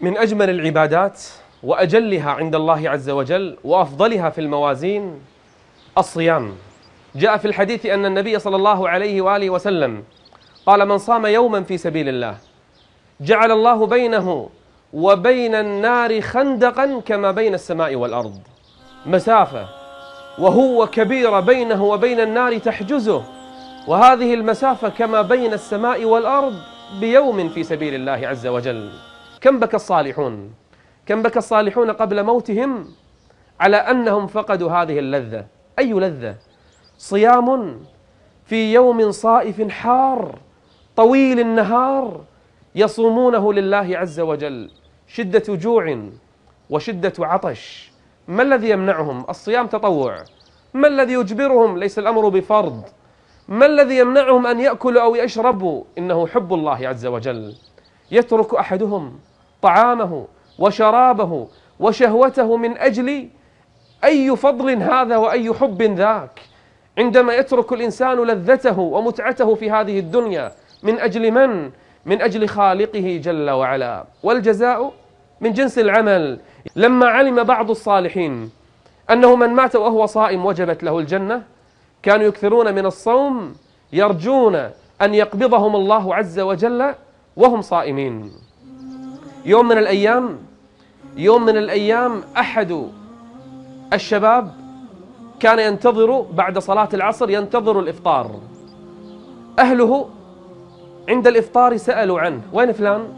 من أجمل العبادات وأجلها عند الله عز وجل وأفضلها في الموازين الصيام. جاء في الحديث أن النبي صلى الله عليه وآله وسلم قال من صام يوما في سبيل الله جعل الله بينه وبين النار خندقا كما بين السماء والأرض. مسافة وهو كبيرة بينه وبين النار تحجزه وهذه المسافة كما بين السماء والأرض بيوم في سبيل الله عز وجل. كم بكى الصالحون؟ كم بكى الصالحون قبل موتهم؟ على أنهم فقدوا هذه اللذة. أي لذة؟ صيام في يوم صائف حار طويل النهار يصومونه لله عز وجل. شدة جوع وشدة عطش. ما الذي يمنعهم؟ الصيام تطوع. ما الذي يجبرهم؟ ليس الأمر بفرض. ما الذي يمنعهم أن يأكلوا أو يشربوا؟ إنه حب الله عز وجل. يترك أحدهم طعامه وشرابه وشهوته من أجل أي فضل هذا وأي حب ذاك. عندما يترك الإنسان لذته ومتعته في هذه الدنيا من أجل من؟ من أجل خالقه جل وعلا. والجزاء من جنس العمل. لما علم بعض الصالحين أنه من مات وهو صائم وجبت له الجنة كانوا يكثرون من الصوم يرجون أن يقبضهم الله عز وجل وهم صائمين. يوم من الأيام يوم من الأيام أحد الشباب كان ينتظر بعد صلاة العصر ينتظر الإفطار. أهله عند الإفطار سألوا عنه وين فلان؟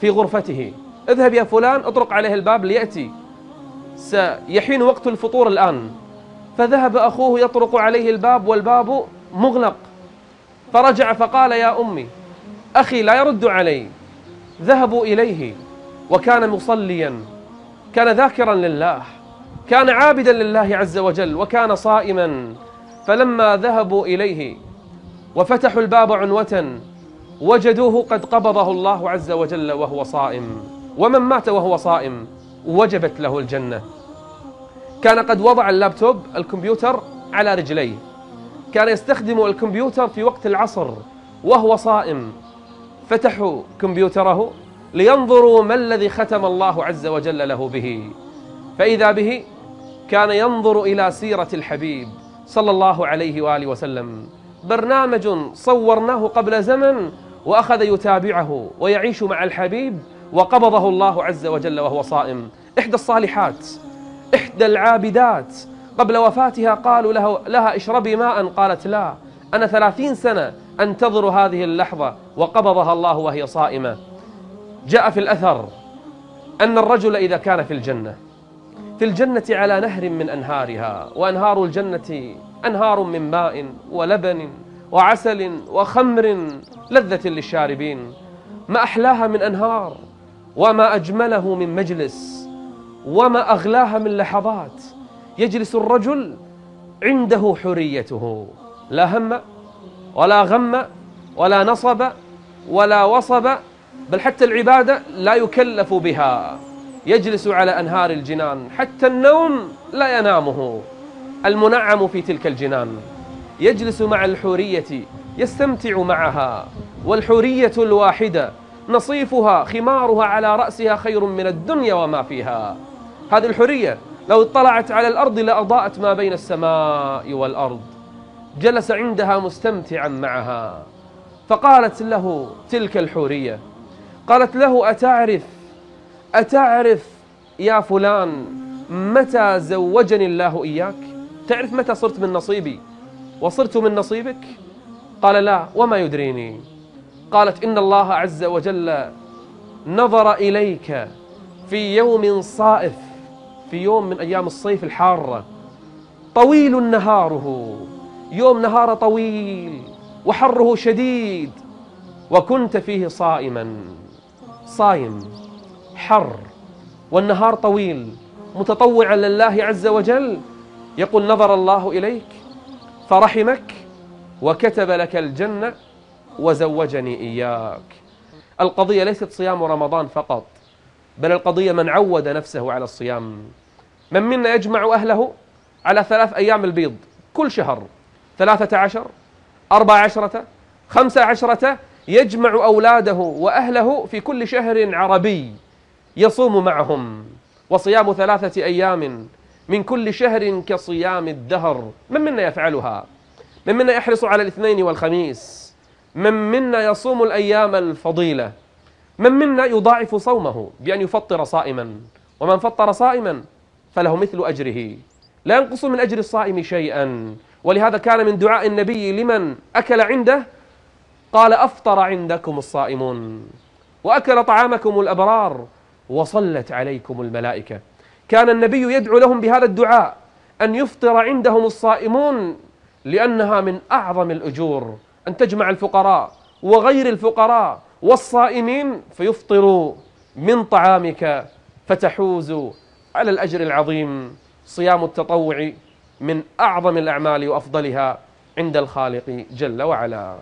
في غرفته. اذهب يا فلان اطرق عليه الباب ليأتي. سيحين وقت الفطور الآن. فذهب أخوه يطرق عليه الباب والباب مغلق. فرجع فقال يا أمي أخي لا يرد علي. ذهبوا إليه وكان مصليا كان ذاكرا لله كان عابدا لله عز وجل وكان صائما. فلما ذهبوا إليه وفتحوا الباب عنوة وجدوه قد قبضه الله عز وجل وهو صائم. ومن مات وهو صائم وجبت له الجنة. كان قد وضع اللابتوب الكمبيوتر على رجليه. كان يستخدم الكمبيوتر في وقت العصر وهو صائم. فتحوا كمبيوتره لينظروا ما الذي ختم الله عز وجل له به. فإذا به كان ينظر إلى سيرة الحبيب صلى الله عليه وآله وسلم. برنامج صورناه قبل زمن وأخذ يتابعه ويعيش مع الحبيب وقبضه الله عز وجل وهو صائم. إحدى الصالحات إحدى العابدات. قبل وفاتها قالوا له لها اشربي ماء. قالت لا أنا ثلاثين سنة أنتظر هذه اللحظة وقبضها الله وهي صائمة. جاء في الأثر أن الرجل إذا كان في الجنة في الجنة على نهر من أنهارها وأنهار الجنة أنهار من ماء ولبن وعسل وخمر لذة للشاربين. ما أحلاها من أنهار وما أجمله من مجلس وما أغلاها من لحظات. يجلس الرجل عنده حريته. لا هم ولا غم ولا نصب ولا وصب بل حتى العبادة لا يكلف بها. يجلس على أنهار الجنان حتى النوم لا ينامه. المنعم في تلك الجنان. يجلس مع الحورية يستمتع معها. والحورية الواحدة نصيفها خمارها على رأسها خير من الدنيا وما فيها. هذه الحرية لو اطلعت على الأرض لأضاءت ما بين السماء والأرض. جلس عندها مستمتعا معها. فقالت له تلك الحورية قالت له أتعرف أتعرف يا فلان متى زوجني الله إياك؟ تعرف متى صرت من نصيبي؟ وصرت من نصيبك؟ قال لا وما يدريني. قالت إن الله عز وجل نظر إليك في يوم صائف في يوم من أيام الصيف الحارة. طويل نهاره. يوم نهار طويل وحره شديد وكنت فيه صائما. صايم حر والنهار طويل متطوعا لله عز وجل. يقول نظر الله إليك فرحمك وكتب لك الجنة وزوجني إياك. القضية ليست صيام رمضان فقط بل القضية من عود نفسه على الصيام. من منا يجمع أهله على ثلاث أيام البيض كل شهر. ثلاثة عشر أربعة عشرة خمسة عشرة يجمع أولاده وأهله في كل شهر عربي يصوم معهم وصيام ثلاثة أيام من كل شهر كصيام الدهر. من منا يفعلها؟ من منا يحرص على الاثنين والخميس؟ من منا يصوم الأيام الفضيلة؟ من منا يضاعف صومه بأن يفطر صائما؟ ومن فطر صائما فله مثل أجره. لا ينقص من أجر الصائم شيئا. ولهذا كان من دعاء النبي لمن أكل عنده؟ قال أفطر عندكم الصائمون. وأكل طعامكم الأبرار وصلت عليكم الملائكة. كان النبي يدعو لهم بهذا الدعاء أن يفطر عندهم الصائمون لأنها من أعظم الأجور أن تجمع الفقراء وغير الفقراء والصائمين فيفطروا من طعامك فتحوز على الأجر العظيم صيام التطوع من أعظم الأعمال وأفضلها عند الخالق جل وعلا.